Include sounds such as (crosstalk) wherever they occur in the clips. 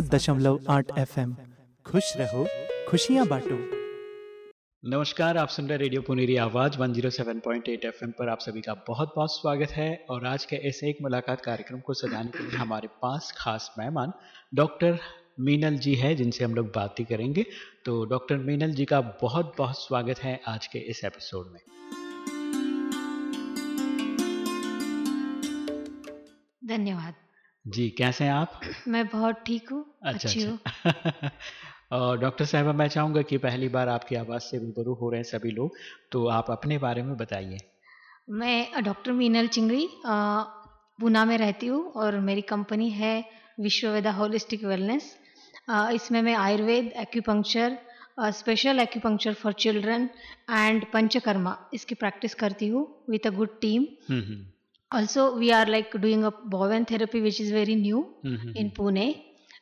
सात दशमलव आठ एफ़ खुश रहो खुशियाँ बांटो। नमस्कार आप सुन रहे रेडियो पुनेरी आवाज़ 107.8 एफएम पर आप सभी का बहुत बहुत स्वागत है और आज के इस एक मुलाकात कार्यक्रम को सजाने के लिए हमारे पास खास मेहमान डॉक्टर मीनल जी है जिनसे हम लोग बात ही करेंगे। तो डॉक्टर मीनल जी का बहुत बहुत स्वागत है आज के इस एपिसोड में। धन्यवाद। जी कैसे हैं आप? मैं बहुत ठीक हूँ। अच्छा अच्छी हूँ। अच्छा (laughs) और डॉक्टर साहबा मैं चाहूँगा कि पहली बार आपकी आवाज़ से रूबरू हो रहे हैं सभी लोग तो आप अपने बारे में बताइए। मैं डॉक्टर मीनल चिंगड़ी पूना में रहती हूँ और मेरी कंपनी है विश्ववेदा होलिस्टिक वेलनेस। इसमें मैं Ayurveda acupuncture special acupuncture for children and panchakarma इसकी प्रैक्टिस करती हूँ with a good team. Also we are like doing a bowen therapy which is very new hmm, in pune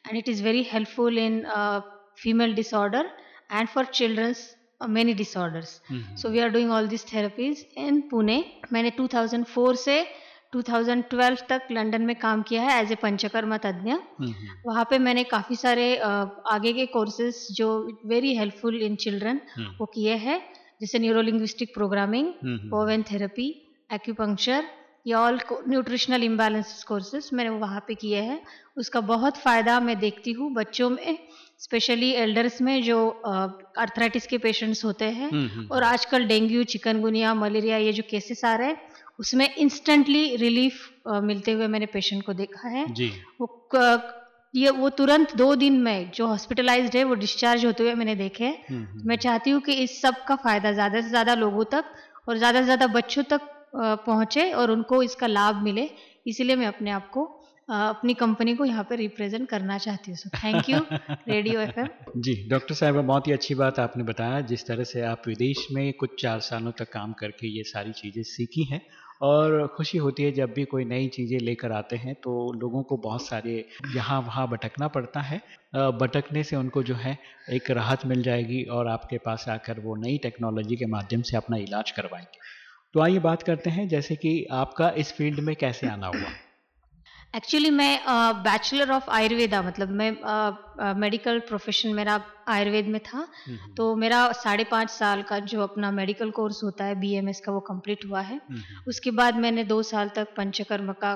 and it is very helpful in uh, female disorder and for children's uh, many disorders hmm, so we are doing all these therapies in pune मैंने 2004 से 2012 तक London में काम किया है as a panchakarma तज्ञ हम्म, वहाँ पे मैंने काफ़ी सारे uh, आगे के कोर्सेज जो very helpful in children hmm, वो किए हैं जैसे neurolinguistic programming hmm, Bowen therapy acupuncture ये ऑल न्यूट्रिशनल इम्बैलेंस कोर्सेज मैंने वहाँ पे किए हैं। उसका बहुत फ़ायदा मैं देखती हूँ बच्चों में स्पेशली एल्डर्स में जो अर्थराइटिस के पेशेंट्स होते हैं हम्म, हम्म, और आजकल डेंगू चिकनगुनिया मलेरिया ये जो केसेस आ रहे हैं उसमें इंस्टेंटली रिलीफ मिलते हुए मैंने पेशेंट को देखा है। जी। वो ये वो तुरंत दो दिन में जो हॉस्पिटलाइज्ड है वो डिस्चार्ज होते हुए मैंने देखे हैं। हम्म, मैं चाहती हूँ कि इस सब का फ़ायदा ज़्यादा से ज़्यादा लोगों तक और ज़्यादा से ज़्यादा बच्चों तक पहुँचे और उनको इसका लाभ मिले। इसीलिए मैं अपने आप को अपनी कंपनी को यहाँ पे रिप्रेजेंट करना चाहती हूँ। Thank you radio FM ji, doctor साहब बहुत ही अच्छी बात आपने बताया, जिस तरह से आप विदेश में कुछ चार सालों तक काम करके ये सारी चीज़ें सीखी हैं और खुशी होती है जब भी कोई नई चीज़ें लेकर आते हैं तो लोगों को बहुत सारे यहाँ वहाँ भटकना पड़ता है। भटकने से उनको जो है एक राहत मिल जाएगी और आपके पास आकर वो नई टेक्नोलॉजी के माध्यम से अपना इलाज करवाएँगे। तो आइए बात करते हैं जैसे कि आपका इस फ़ील्ड में कैसे आना हुआ। एक्चुअली मैं बैचलर ऑफ़ आयुर्वेदा मतलब मैं मेडिकल uh, प्रोफेशन मेरा आयुर्वेद में था। हम्म, तो मेरा साढ़े पाँच साल का जो अपना मेडिकल कोर्स होता है बीएमएस का वो कंप्लीट हुआ है। हम्म, उसके बाद मैंने दो साल तक पंचकर्म का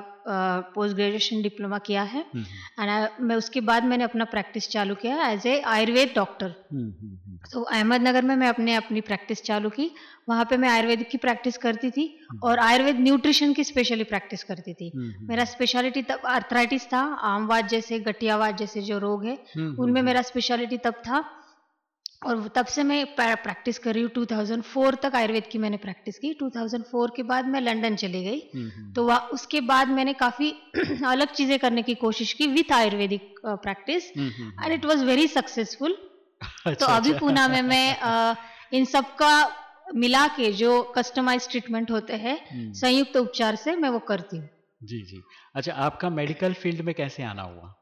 पोस्ट ग्रेजुएशन डिप्लोमा किया है। हम्म, एंड मैं उसके बाद मैंने अपना प्रैक्टिस चालू किया as a Ayurveda doctor hmm, hmm, hmm, तो अहमदनगर में मैं अपने अपनी प्रैक्टिस चालू की। वहाँ पे मैं आयुर्वेद की प्रैक्टिस करती थी और आयुर्वेद न्यूट्रिशन की स्पेशली प्रैक्टिस करती थी। हम्म, हम्म, मेरा स्पेशलिटी तब अर्थराइटिस था आमवाद जैसे गठियावाद जैसे जो रोग है हम्म, उनमें हम्म, मेरा स्पेशलिटी तब था। और तब से मैं प्रैक्टिस कर रही हूँ। 2004 तक आयुर्वेद की मैंने प्रैक्टिस की। 2004 के बाद मैं लंदन चली गई। हम्म, हम्म, तो वह उसके बाद मैंने काफ़ी (clears throat) अलग चीज़ें करने की कोशिश की with Ayurvedic practice and it was very successful तो अच्छा, अभी अच्छा। पूना में मैं अ, इन सब का मिला के जो कस्टमाइज ट्रीटमेंट होते हैं हम्म, संयुक्त उपचार से मैं वो करती हूँ। जी जी। अच्छा आपका मेडिकल फ़ील्ड में कैसे आना हुआ?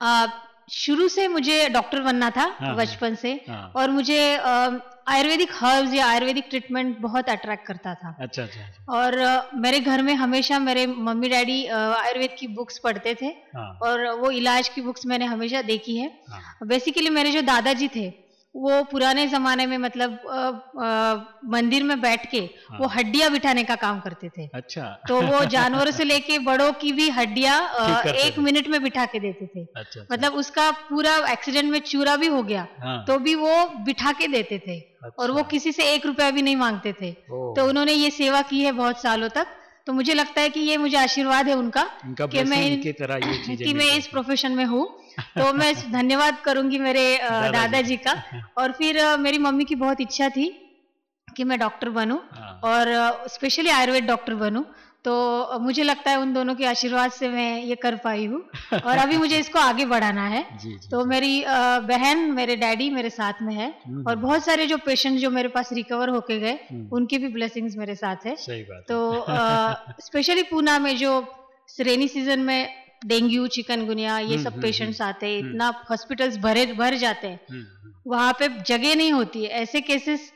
अ, शुरू से मुझे डॉक्टर बनना था हाँ, बचपन से। हाँ। और मुझे आयुर्वेदिक हर्ब्स या आयुर्वेदिक ट्रीटमेंट बहुत अट्रैक्ट करता था। अच्छा अच्छा अच्छा, और मेरे घर में हमेशा मेरे मम्मी डैडी आयुर्वेद की बुक्स पढ़ते थे। हाँ। और वो इलाज की बुक्स मैंने हमेशा देखी है। हाँ। बेसिकली मेरे जो दादाजी थे वो पुराने जमाने में मतलब अ, अ, मंदिर में बैठ के हाँ। वो। हड्डियाँ बिठाने का काम करते थे। अच्छा। तो वो जानवरों से लेके बड़ों की भी हड्डियाँ एक मिनट में बिठा के देते थे। अच्छा अच्छा, मतलब उसका पूरा एक्सीडेंट में चूरा भी हो गया हाँ। तो भी वो बिठा के देते थे। अच्छा। और वो अच्छा, किसी से एक रुपया भी नहीं मांगते थे। तो उन्होंने ये सेवा की है बहुत सालों तक। तो मुझे लगता है कि ये मुझे आशीर्वाद है उनका उनका कि मैं blessing इन- की तरह ये चीज़ें कि मैं इस प्रोफेशन में हूँ। (laughs) तो मैं धन्यवाद करूँगी मेरे दादाजी। दादाजी का। (laughs) और फिर मेरी मम्मी की बहुत इच्छा थी कि मैं डॉक्टर बनूं हाँ, और स्पेशली आयुर्वेद डॉक्टर बनूं। तो मुझे लगता है उन दोनों के आशीर्वाद से मैं ये कर पाई हूँ। और अभी मुझे (laughs) इसको आगे बढ़ाना है। जी जी तो मेरी बहन मेरे डैडी मेरे साथ में है हम्म, और बहुत सारे जो पेशेंट जो मेरे पास रिकवर होके गए हम्म, उनकी भी ब्लेसिंग्स मेरे साथ है। सही बात तो स्पेशली पूना (laughs) में जो रेनी सीज़न में डेंगू चिकनगुनिया ये हम्म, सब हम्म, पेशेंट्स आते हैं हम्म। इतना हॉस्पिटल्स भरे भर जाते हैं। हम्म, हम्म, वहाँ पे जगह नहीं होती है। ऐसे केसेस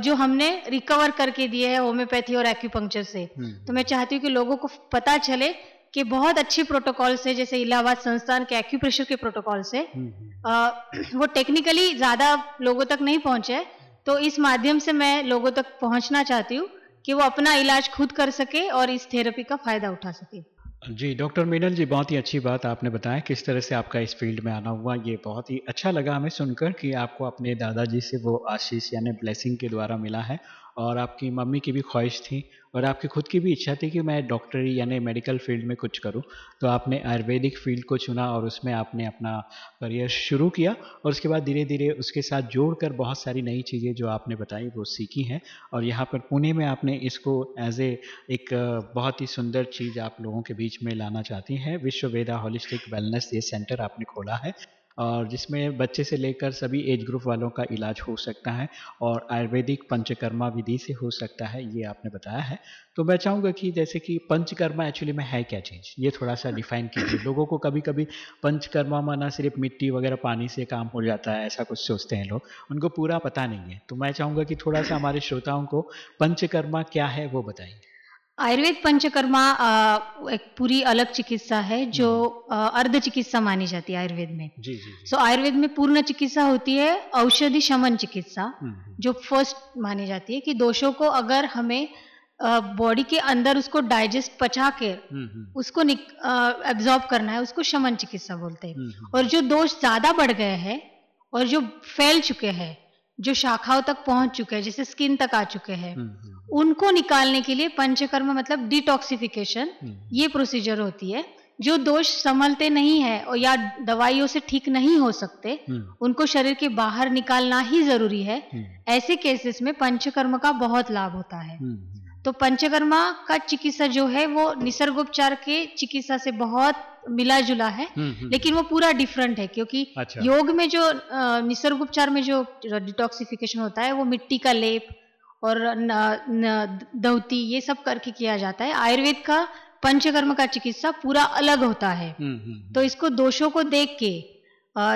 जो हमने रिकवर करके दिए है होम्योपैथी और एक्यूपंक्चर से। हम्म, तो मैं चाहती हूँ कि लोगों को पता चले कि बहुत अच्छी प्रोटोकॉल से जैसे इलाहाबाद संस्थान के एक्यूप्रेशर के प्रोटोकॉल से हम्म, हम्म, वो टेक्निकली ज़्यादा लोगों तक नहीं पहुँचे तो इस माध्यम से मैं लोगों तक पहुँचना चाहती हूँ कि वो अपना इलाज खुद कर सके और इस थेरेपी का फ़ायदा उठा सके। जी, डॉक्टर मीनल जी, बहुत ही अच्छी बात आपने बताया किस तरह से आपका इस फ़ील्ड में आना हुआ। ये बहुत ही अच्छा लगा हमें सुनकर कि आपको अपने दादाजी से वो आशीष यानी ब्लेसिंग के द्वारा मिला है। और आपकी मम्मी की भी ख्वाहिश थी और आपकी खुद की भी इच्छा थी कि मैं डॉक्टरी यानी मेडिकल फ़ील्ड में कुछ करूँ। तो आपने आयुर्वेदिक फ़ील्ड को चुना और उसमें आपने अपना करियर शुरू किया और उसके बाद धीरे धीरे उसके साथ जोड़कर बहुत सारी नई चीज़ें जो आपने बताई वो सीखी हैं और यहाँ पर पुणे में आपने इसको एज ए एक बहुत ही सुंदर चीज़ आप लोगों के बीच में लाना चाहती हैं। विश्व वेदा होलिस्टिक वेलनेस ये सेंटर आपने खोला है। और जिसमें बच्चे से लेकर सभी एज ग्रुप वालों का इलाज हो सकता है और आयुर्वेदिक पंचकर्मा विधि से हो सकता है, ये आपने बताया है। तो मैं चाहूँगा कि जैसे कि पंचकर्मा एक्चुअली में है क्या चीज़ ये थोड़ा सा डिफाइन कीजिए। लोगों को कभी कभी पंचकर्मा माना सिर्फ़ मिट्टी वगैरह पानी से काम हो जाता है, ऐसा कुछ सोचते हैं लोग। उनको पूरा पता नहीं है। तो मैं चाहूँगा कि थोड़ा सा हमारे श्रोताओं को पंचकर्मा क्या है वो बताइए आयुर्वेद पंचकर्मा एक पूरी अलग चिकित्सा है जो अर्ध चिकित्सा मानी जाती है आयुर्वेद में। जी जी सो आयुर्वेद में पूर्ण चिकित्सा होती है औषधि शमन चिकित्सा हम्म, हम्म, जो फ़र्स्ट मानी जाती है कि दोषों को अगर हमें बॉडी के अंदर उसको डाइजेस्ट पचा के हम्म, हम्म, उसको एब्जॉर्ब करना है उसको शमन चिकित्सा बोलते हैं। हम्म, हम्म, और जो दोष ज़्यादा बढ़ गए हैं और जो फैल चुके हैं जो शाखाओं तक पहुँच चुके हैं जैसे स्किन तक आ चुके हैं हम्म, हम्म, उनको निकालने के लिए पंचकर्म मतलब डिटॉक्सिफिकेशन हम्म, ये प्रोसीजर होती है। जो दोष संभलते नहीं है और या दवाइयों से ठीक नहीं हो सकते हम्म, उनको शरीर के बाहर निकालना ही ज़रूरी है। हम्म, ऐसे केसेस में पंचकर्म का बहुत लाभ होता है। हम्म, हम्म, तो पंचकर्मा का चिकित्सा जो है वो निसर्गोपचार के चिकित्सा से बहुत मिला जुला है हम्म, हम्म, लेकिन वो पूरा डिफरेंट है क्योंकि अच्छा। योग में जो निसर्गोपचार में जो डिटॉक्सिफिकेशन होता है वो मिट्टी का लेप और दौती ये सब करके किया जाता है। आयुर्वेद का पंचकर्म का चिकित्सा पूरा अलग होता है। हम्म, हम्म, तो इसको दोषों को देख के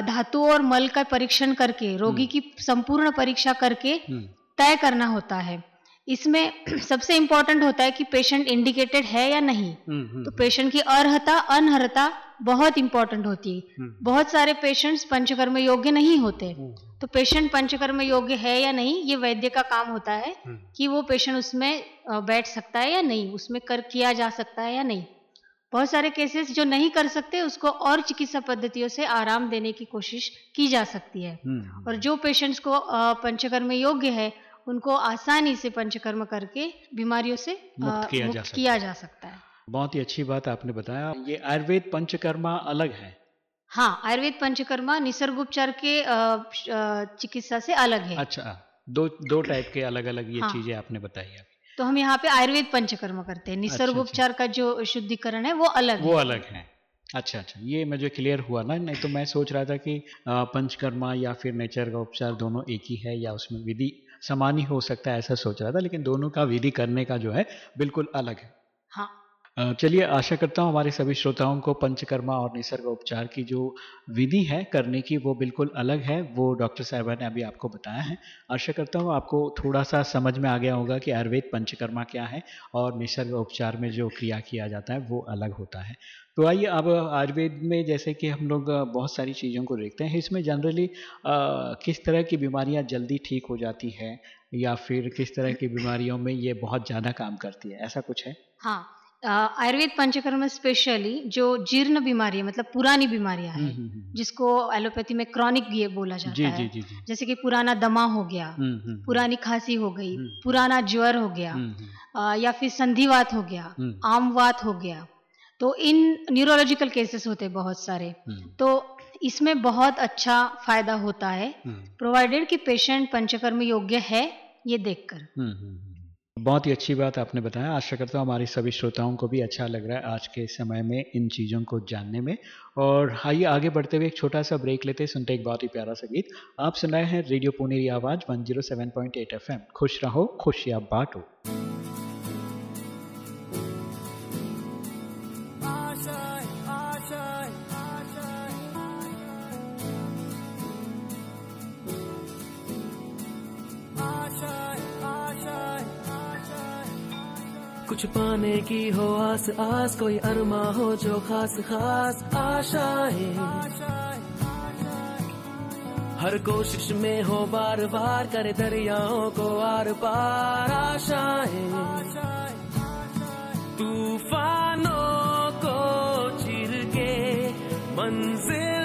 धातु और मल का परीक्षण करके रोगी की संपूर्ण परीक्षा करके हम्म, तय करना होता है। इसमें (clears throat) सबसे इम्पोर्टेंट होता है कि पेशेंट इंडिकेटेड है या नहीं। हम्म, हम्म, तो पेशेंट की अर्हता अनहरता बहुत इंपॉर्टेंट होती है। हम्म, बहुत सारे पेशेंट्स पंचकर्म योग्य नहीं होते। हम्म, तो पेशेंट पंचकर्म योग्य है या नहीं ये वैद्य का काम होता है हम्म, कि वो पेशेंट उसमें बैठ सकता है या नहीं उसमें कर किया जा सकता है या नहीं। बहुत सारे केसेस जो नहीं कर सकते उसको और चिकित्सा पद्धतियों से आराम देने की कोशिश की जा सकती है। हम्म, और जो पेशेंट्स को पंचकर्म योग्य है उनको आसानी से पंचकर्म करके बीमारियों से मुक्त किया जा मुक्त सकता किया जा सकता है। बहुत ही अच्छी बात आपने बताया। ये आयुर्वेद पंचकर्मा अलग है। हाँ आयुर्वेद पंचकर्मा निसर्गोपचार के अ, श- अ, चिकित्सा से अलग है। अच्छा दो दो टाइप के अलग अलग ये हाँ। चीज़ें आपने बताई अभी। तो हम यहाँ पे आयुर्वेद पंचकर्म करते हैं। निसर्गोपचार का जो शुद्धिकरण है वो अलग वो है। अलग है। अच्छा अच्छा। ये मुझे क्लियर हुआ ना नहीं तो मैं सोच रहा था कि पंचकर्मा या फिर नेचर का उपचार दोनों एक ही है या उसमें विधि समान ही हो सकता है ऐसा सोच रहा था लेकिन दोनों का विधि करने का जो है बिल्कुल अलग है। हाँ। चलिए आशा करता हूँ हमारे सभी श्रोताओं को पंचकर्मा और निसर्ग उपचार की जो विधि है करने की वो बिल्कुल अलग है वो डॉक्टर साहबा ने अभी आपको बताया है। आशा करता हूँ आपको थोड़ा सा समझ में आ गया होगा कि आयुर्वेद पंचकर्मा क्या है और निसर्ग उपचार में जो क्रिया किया जाता है वो अलग होता है। तो आइए अब आयुर्वेद में जैसे कि हम लोग बहुत सारी चीज़ों को देखते हैं इसमें जनरली किस तरह की बीमारियाँ जल्दी ठीक हो जाती है या फिर किस तरह की बीमारियों में ये बहुत ज़्यादा काम करती है ऐसा कुछ है? हाँ आयुर्वेद पंचकर्म में स्पेशली जो जीर्ण बीमारी है मतलब पुरानी बीमारियाँ हम्म, हैं हम्म, हम्म। जिसको एलोपैथी में क्रॉनिक ये बोला जाता जी है। जी जी जी। जैसे कि पुराना दमा हो गया हम्म, हम्म, पुरानी खांसी हो गई हम्म। पुराना ज्वर हो गया हम्म, हम्म, या फिर संधिवात हो गया हम्म, आमवात हो गया तो इन न्यूरोलॉजिकल केसेस होते हैं बहुत सारे। हम्म, तो इसमें बहुत अच्छा फ़ायदा होता है। हम्म, प्रोवाइडेड कि पेशेंट पंचकर्म योग्य है ये देखकर। हम्म, हम्म, हम्म। बहुत ही अच्छी बात आपने बताया। आशा करता हूँ हमारे सभी श्रोताओं को भी अच्छा लग रहा है आज के समय में इन चीज़ों को जानने में। और आइए आगे बढ़ते हुए एक छोटा सा ब्रेक लेते सुनते एक बहुत ही प्यारा सा गीत। आप सुनाए हैं रेडियो पुनेरी आवाज़ 107.8 एफएम। खुश रहो खुशियाँ बांटो। कुछ पाने की हो, आस आस कोई अरमा हो जो खास खास आशाएँ हर कोशिश में हो, बार बार करे दरियाओं को आर पार आशाएँ तूफानों को चिर के मंजिलों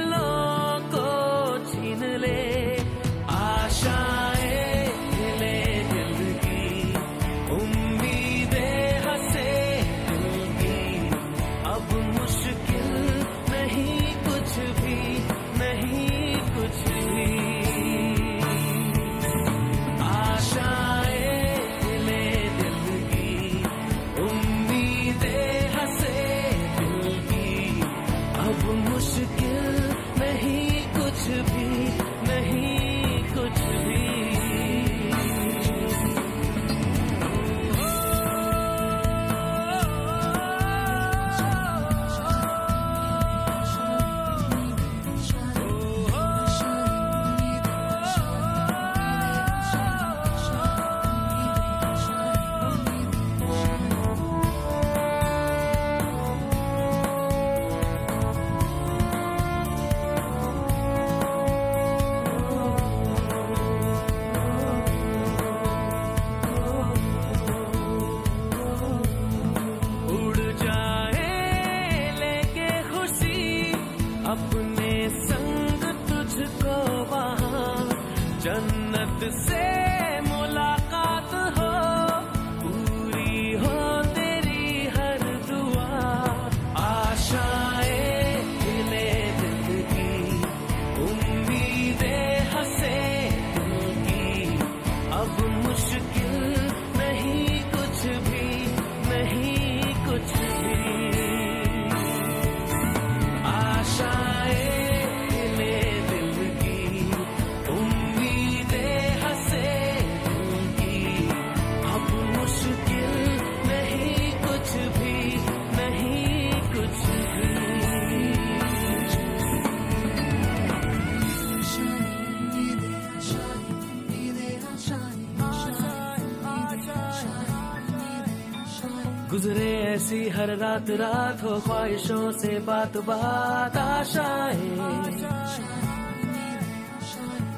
रात रात हो ख्वाहिशों से बात बात आशाएँ।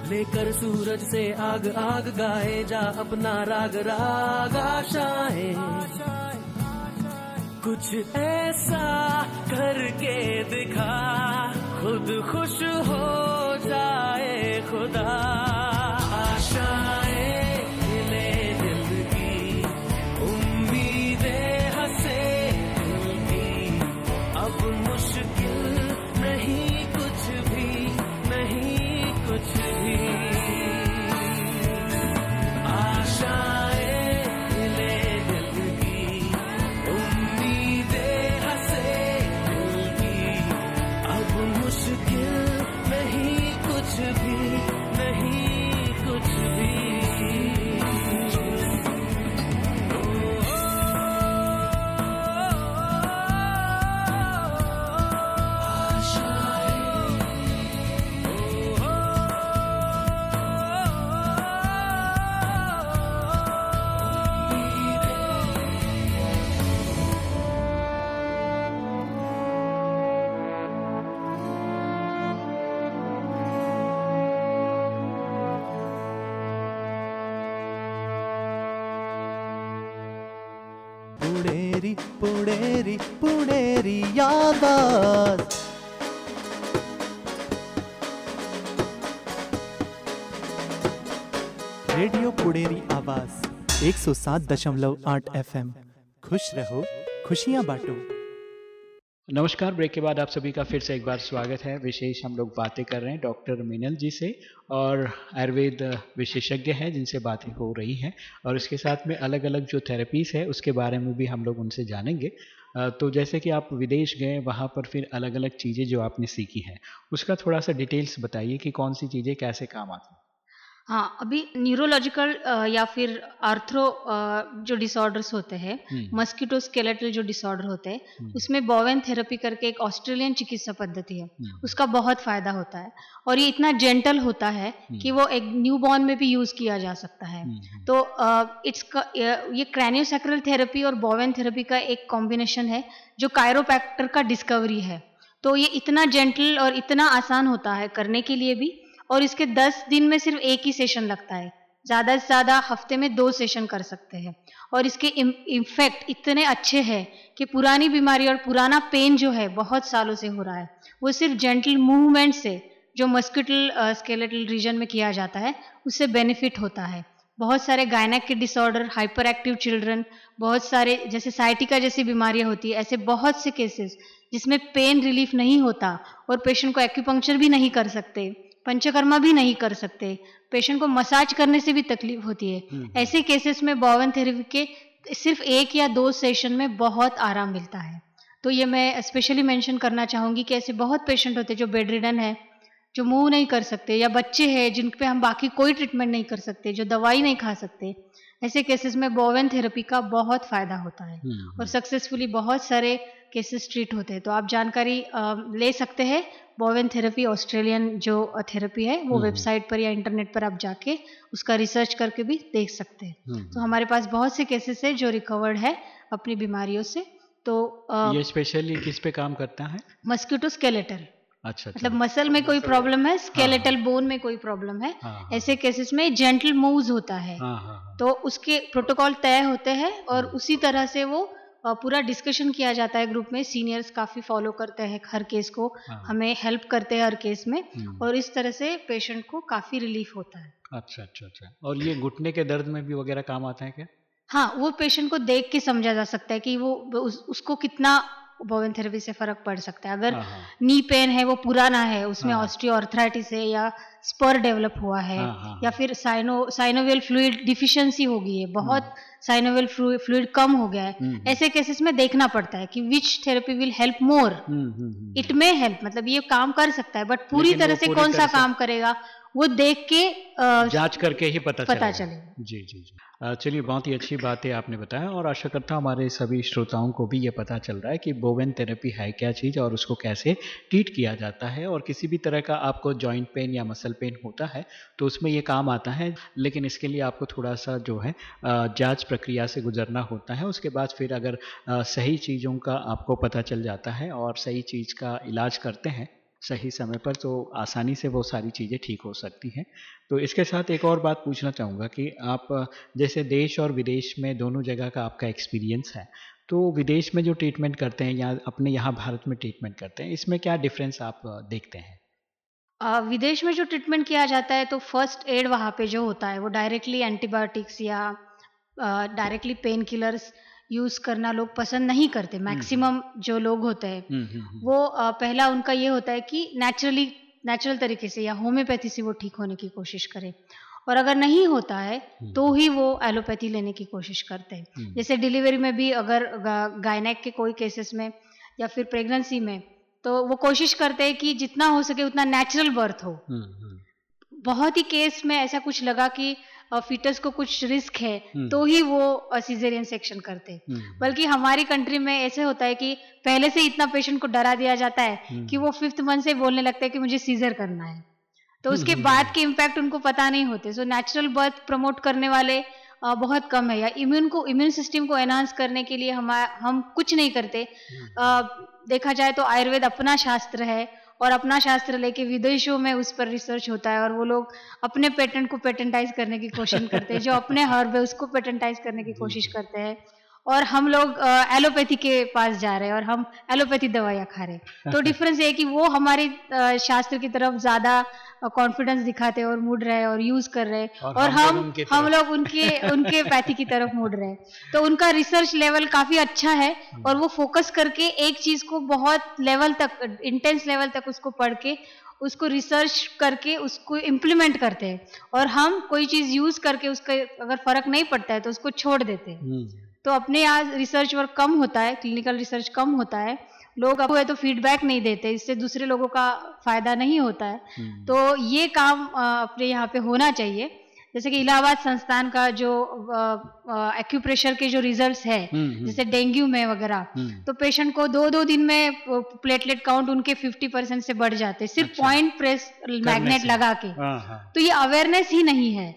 लेकर सूरज से आग आग गाए, जा अपना राग राग आशाएँ। कुछ ऐसा करके दिखा, खुद खुश हो जाए खुदा। पुणेरी पुणेरी आवाज़ रेडियो पुणेरी आवाज़ 107.8 एफएम। खुश रहो खुशियाँ बांटो। नमस्कार, ब्रेक के बाद आप सभी का फिर से एक बार स्वागत है। विशेष हम लोग बातें कर रहे हैं डॉक्टर मीनल जी से और आयुर्वेद विशेषज्ञ हैं जिनसे बातें हो रही हैं और इसके साथ में अलग अलग जो थेरेपीज है उसके बारे में भी हम लोग उनसे जानेंगे। तो जैसे कि आप विदेश गए, वहाँ पर फिर अलग अलग चीज़ें जो आपने सीखी हैं, उसका थोड़ा सा डिटेल्स बताइए कि कौन सी चीज़ें कैसे काम आती हैं। हाँ अभी न्यूरोलॉजिकल या फिर आर्थ्रो जो डिसऑर्डर्स होते हैं मस्किटो स्केलेटल जो डिसऑर्डर होते हैं हम्म। उसमें बोवेन थेरेपी करके एक ऑस्ट्रेलियन चिकित्सा पद्धति है हम्म। उसका बहुत फ़ायदा होता है और ये इतना जेंटल होता है हम्म। कि वो एक न्यू बॉर्न में भी यूज़ किया जा सकता है तो इट्स ये क्रैनियोसेक्रल थेरेपी और बोवेन थेरेपी का एक कॉम्बिनेशन है जो कायरोपैक्टर का डिस्कवरी है तो ये इतना जेंटल और इतना आसान होता है करने के लिए भी और इसके दस दिन में सिर्फ़ एक ही सेशन लगता है। ज़्यादा से ज़्यादा हफ़्ते में दो सेशन कर सकते हैं। और इसके इम्फेक्ट इतने अच्छे हैं कि पुरानी बीमारी और पुराना पेन जो है, बहुत सालों से हो रहा है। वो सिर्फ़ जेंटल मूवमेंट से जो मस्किटल स्केलेटल रीजन में किया जाता है, उससे बेनिफिट होता है। बहुत सारे गायनेक के डिसऑर्डर हाइपर एक्टिव चिल्ड्रन बहुत सारे जैसे साइटिका जैसी बीमारियाँ होती है, ऐसे बहुत से केसेस जिसमें पेन रिलीफ नहीं होता और पेशेंट को एक्यूपंक्चर भी नहीं कर सकते। पंचकर्मा भी नहीं कर सकते। पेशेंट को मसाज करने से भी तकलीफ़ होती है। हम्म, हम्म। ऐसे केसेस में बोवन थेरेपी के सिर्फ़ एक या दो सेशन में बहुत आराम मिलता है। तो ये मैं स्पेशली मेंशन करना चाहूँगी कि ऐसे बहुत पेशेंट होते हैं जो बेड रिडन है जो मूव नहीं कर सकते या बच्चे हैं जिन पे हम बाकी कोई ट्रीटमेंट नहीं कर सकते जो दवाई नहीं खा सकते। ऐसे केसेस में बोवेन थेरेपी का बहुत फ़ायदा होता है हम्म, और सक्सेसफुली बहुत सारे केसेस ट्रीट होते हैं। तो आप जानकारी ले सकते हैं बोवेन थेरेपी ऑस्ट्रेलियन जो थेरेपी है वो वेबसाइट हम्म। पर या इंटरनेट पर आप जाके उसका रिसर्च करके भी देख सकते हैं। हम्म। तो हमारे पास बहुत से केसेस है जो रिकवर्ड है अपनी बीमारियों से। तो आ, ये स्पेशली किस पे काम करता है? मस्क्यूटो स्केलेटल अच्छा, मतलब अच्छा। मसल में कोई प्रॉब्लम है स्केलेटल हाँ, बोन में कोई प्रॉब्लम है। हाँ, हाँ, ऐसे केसेस में जेंटल मूव्स होता है। हाँ, हाँ, हाँ, तो उसके प्रोटोकॉल तय होते हैं और हम्म। उसी तरह से वो पूरा डिस्कशन किया जाता है ग्रुप में। सीनियर्स काफ़ी फॉलो करते हैं हर केस को। हाँ। हमें हेल्प करते हैं हर केस में हम्म। और इस तरह से पेशेंट को काफ़ी रिलीफ होता है। अच्छा अच्छा अच्छा। और ये घुटने के दर्द में भी वगैरह काम आता है क्या? हाँ वो पेशेंट को देख के समझा जा सकता है कि वो उस, उसको कितना बोवन थेरेपी से फ़र्क पड़ सकता है। अगर नी हाँ, पेन है वो पुराना है उसमें ऑस्टियो ऑर्थराइटिस है या स्पर डेवलप हुआ है या फिर साइनो साइनोवियल फ्लूड डिफिशियंसी हो गई है। बहुत साइनोवेल फ्लूइड कम हो गया है। हम्म, हम्म। ऐसे केसेस में देखना पड़ता है कि which therapy will help more it may help मतलब ये काम कर सकता है बट पूरी तरह से कौन सा काम करेगा वो देख के जाँच करके ही पता पता चले जी जी जी। चलिए बहुत ही अच्छी बात है आपने बताया और आशा करता हूँ हमारे सभी श्रोताओं को भी ये पता चल रहा है कि बोवेन थेरेपी है क्या चीज़ और उसको कैसे ट्रीट किया जाता है और किसी भी तरह का आपको जॉइंट पेन या मसल पेन होता है तो उसमें ये काम आता है, लेकिन इसके लिए आपको थोड़ा सा जो है जाँच प्रक्रिया से गुजरना होता है। उसके बाद फिर अगर सही चीज़ों का आपको पता चल जाता है और सही चीज़ का इलाज करते हैं सही समय पर तो आसानी से वो सारी चीज़ें ठीक हो सकती हैं। तो इसके साथ एक और बात पूछना चाहूँगा कि आप, जैसे देश और विदेश में दोनों जगह का आपका एक्सपीरियंस है तो विदेश में जो ट्रीटमेंट करते हैं या अपने यहाँ भारत में ट्रीटमेंट करते हैं, इसमें क्या डिफरेंस आप देखते हैं? विदेश में जो ट्रीटमेंट किया जाता है तो फ़र्स्ट एड वहाँ पे जो होता है वो डायरेक्टली एंटीबायोटिक्स या डायरेक्टली पेन किलर्स यूज़ करना लोग पसंद नहीं करते। Maximum hmm. जो लोग होते हैं हम्म, हम्म, वो पहला उनका ये होता है कि नेचुरली नेचुरल तरीके से या होम्योपैथी से वो ठीक होने की कोशिश करे। और अगर नहीं होता है तो ही वो एलोपैथी लेने की कोशिश करते हैं। जैसे डिलीवरी में भी अगर गायनेक के कोई केसेस में या फिर प्रेगनेंसी में तो वो कोशिश करते हैं कि जितना हो सके उतना नेचुरल बर्थ हो बहुत ही केस में ऐसा कुछ लगा कि फीटस को कुछ रिस्क है हम्म। तो ही वो सीजेरियन सेक्शन करते हम्म। बल्कि हमारी कंट्री में ऐसे होता है कि पहले से इतना पेशेंट को डरा दिया जाता है हम्म। कि वो फिफ्थ मंथ से बोलने लगता है कि मुझे सीजर करना है तो उसके बाद के इम्पैक्ट उनको पता नहीं होते सो नेचुरल बर्थ प्रमोट करने वाले बहुत कम है या इम्यून को इम्यून सिस्टम को एनहांस करने के लिए हम हम कुछ नहीं करते। देखा जाए तो आयुर्वेद अपना शास्त्र है और अपना शास्त्र लेके विदेशों में उस पर रिसर्च होता है और वो लोग अपने पेटेंट को पेटेंटाइज करने की कोशिश करते हैं जो अपने हर्ब है उसको पेटेंटाइज करने की (laughs) कोशिश करते हैं। और हम लोग एलोपैथी के पास जा रहे हैं और हम एलोपैथी दवाइयाँ खा रहे हैं। तो डिफरेंस ये है कि वो हमारी शास्त्र की तरफ़ ज़्यादा कॉन्फिडेंस दिखाते हैं और मुड़ रहे हैं और यूज़ कर रहे हैं। और और हम हम लोग हम लोग उनके उनके पैथी की तरफ़ मुड़ रहे हैं। तो उनका रिसर्च लेवल काफ़ी अच्छा है। और वो फोकस करके एक चीज़ को बहुत लेवल तक इंटेंस लेवल तक उसको पढ़ के उसको रिसर्च करके उसको इम्प्लीमेंट करते हैं। और हम कोई चीज़ यूज़ करके उसका अगर फ़र्क नहीं पड़ता है तो उसको छोड़ देते हैं। हम्म, तो अपने यहाँ रिसर्च वर्क कम होता है क्लिनिकल रिसर्च कम होता है। लोग अब है तो फीडबैक नहीं देते इससे दूसरे लोगों का फ़ायदा नहीं होता है। हम्म, तो ये काम अपने यहाँ पे होना चाहिए। जैसे कि इलाहाबाद संस्थान का जो एक्यूप्रेशर के जो रिजल्ट्स है हम्म, हम्म, जैसे डेंगू में वगैरह हम्म, तो पेशेंट को दो दो दिन में प्लेटलेट काउंट उनके 50 परसेंट से बढ़ जाते सिर्फ़ अच्छा। पॉइंट प्रेस मैग्नेट लगा के। हाँ हाँ। तो ये अवेयरनेस ही नहीं है।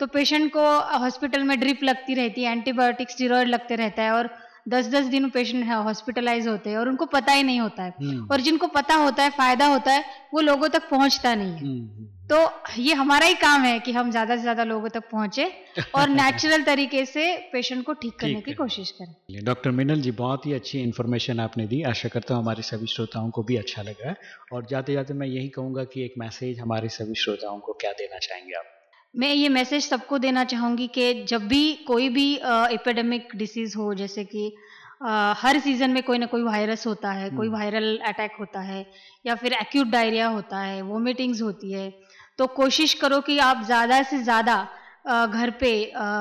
तो पेशेंट को हॉस्पिटल में ड्रिप लगती रहती है एंटीबायोटिक्स स्टीरोड लगते रहता है और दस दस दिन पेशेंट हॉस्पिटलाइज होते हैं और उनको पता ही नहीं होता है। हम्म, और जिनको पता होता है फ़ायदा होता है वो लोगों तक पहुँचता नहीं है। हम्म, हम्म, तो ये हमारा ही काम है कि हम ज़्यादा से ज़्यादा लोगों तक पहुँचे और (laughs) नेचुरल तरीके से पेशेंट को ठीक करने की कोशिश करें। डॉक्टर मिनल जी बहुत ही अच्छी इन्फॉर्मेशन आपने दी। आशा करता हूँ हमारे सभी श्रोताओं को भी अच्छा लगा। और जाते जाते मैं यही कहूँगा कि एक मैसेज हमारे सभी श्रोताओं को क्या देना चाहेंगे आप? मैं ये मैसेज सबको देना चाहूँगी कि जब भी कोई भी एपिडेमिक डिसीज हो जैसे कि अ, हर सीज़न में कोई ना कोई वायरस होता है कोई हम्म। वायरल अटैक होता है या फिर एक्यूट डायरिया होता है वोमिटिंग्स होती है तो कोशिश करो कि आप ज़्यादा से ज़्यादा घर पे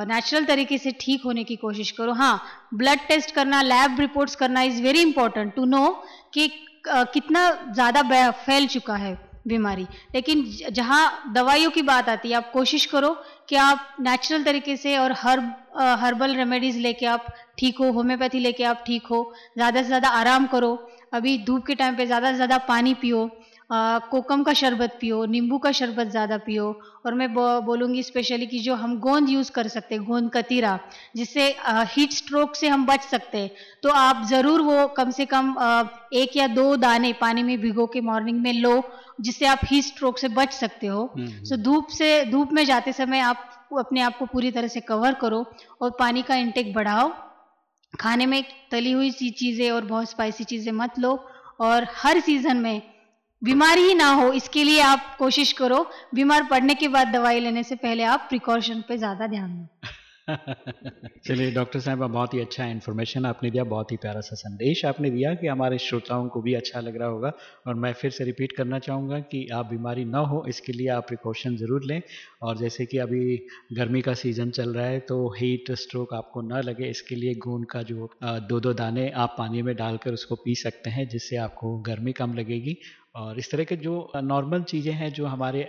नेचुरल तरीके से ठीक होने की कोशिश करो हाँ ब्लड टेस्ट करना लैब रिपोर्ट्स करना is very important to know कि कितना ज़्यादा फैल चुका है बीमारी। लेकिन जहाँ दवाइयों की बात आती है, आप कोशिश करो कि आप नेचुरल तरीके से और हर्ब हर्बल रेमेडीज लेके आप ठीक हो होम्योपैथी लेके आप ठीक हो, ज़्यादा से ज़्यादा आराम करो। अभी धूप के टाइम पे ज़्यादा से ज़्यादा पानी पियो कोकम का शरबत पियो नींबू का शरबत ज़्यादा पियो। और मैं बोलूँगी स्पेशली कि जो हम गोंद यूज़ कर सकते हैं गोंद कतीरा जिससे हीट स्ट्रोक से हम बच सकते हैं। तो आप ज़रूर वो कम से कम एक या दो दाने पानी में भिगो के मॉर्निंग में लो जिससे आप हीट स्ट्रोक से बच सकते हो। हम्म, सो धूप से धूप में जाते समय आप अपने आप को पूरी तरह से कवर करो और पानी का इंटेक बढ़ाओ। खाने में तली हुई सी चीज़ें और बहुत स्पाइसी चीज़ें मत लो। और हर सीज़न में बीमारी ही ना हो, इसके लिए आप कोशिश करो, बीमार पड़ने के बाद दवाई लेने से पहले आप प्रिकॉशन पे ज़्यादा ध्यान दें। (laughs) चलिए डॉक्टर साहब बहुत ही अच्छा इन्फॉर्मेशन आपने दिया, बहुत ही प्यारा सा संदेश आपने दिया कि हमारे श्रोताओं को भी अच्छा लग रहा होगा। और मैं फिर से रिपीट करना चाहूँगा कि आप बीमारी ना हो, इसके लिए आप प्रिकॉशन ज़रूर लें। और जैसे कि अभी गर्मी का सीज़न चल रहा है तो हीट स्ट्रोक आपको ना लगे, इसके लिए गोंद का जो दो दो दाने आप पानी में डालकर उसको पी सकते हैं, जिससे आपको गर्मी कम लगेगी। और इस तरह के जो नॉर्मल चीज़ें हैं, जो हमारे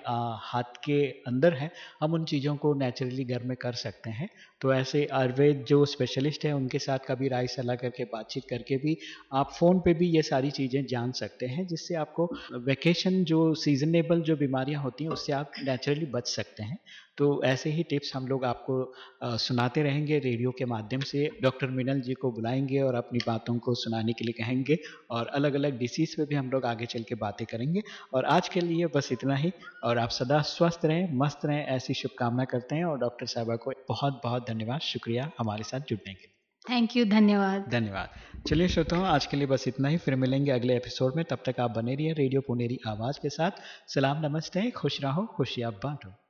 हाथ के अंदर हैं, हम उन चीज़ों को नेचुरली घर में कर सकते हैं। तो ऐसे आयुर्वेद जो स्पेशलिस्ट हैं, उनके साथ कभी राय सलाह करके, बातचीत करके भी आप फ़ोन पे भी ये सारी चीज़ें जान सकते हैं, जिससे आपको वैकेशन जो सीजनेबल जो बीमारियाँ होती हैं, उससे आप नेचुरली बच सकते हैं। तो ऐसे ही टिप्स हम लोग आपको सुनाते रहेंगे रेडियो के माध्यम से। डॉक्टर मिनल जी को बुलाएँगे और अपनी बातों को सुनाने के लिए कहेंगे और अलग अलग डिसीज़ पे भी हम लोग आगे चल के बातें करेंगे। और आज के लिए बस इतना ही और आप सदा स्वस्थ रहें मस्त रहें ऐसी शुभकामना करते हैं और डॉक्टर साहबा को बहुत बहुत धन्यवाद। शुक्रिया हमारे साथ जुड़ने के लिए। थैंक यू धन्यवाद। धन्यवाद। चलिए श्रोताओं आज के लिए बस इतना ही। फिर मिलेंगे अगले एपिसोड में। तब तक आप बने रहिए रेडियो पुनेरी आवाज़ के साथ। सलाम नमस्ते। खुश रहो खुशियाँ बांटो।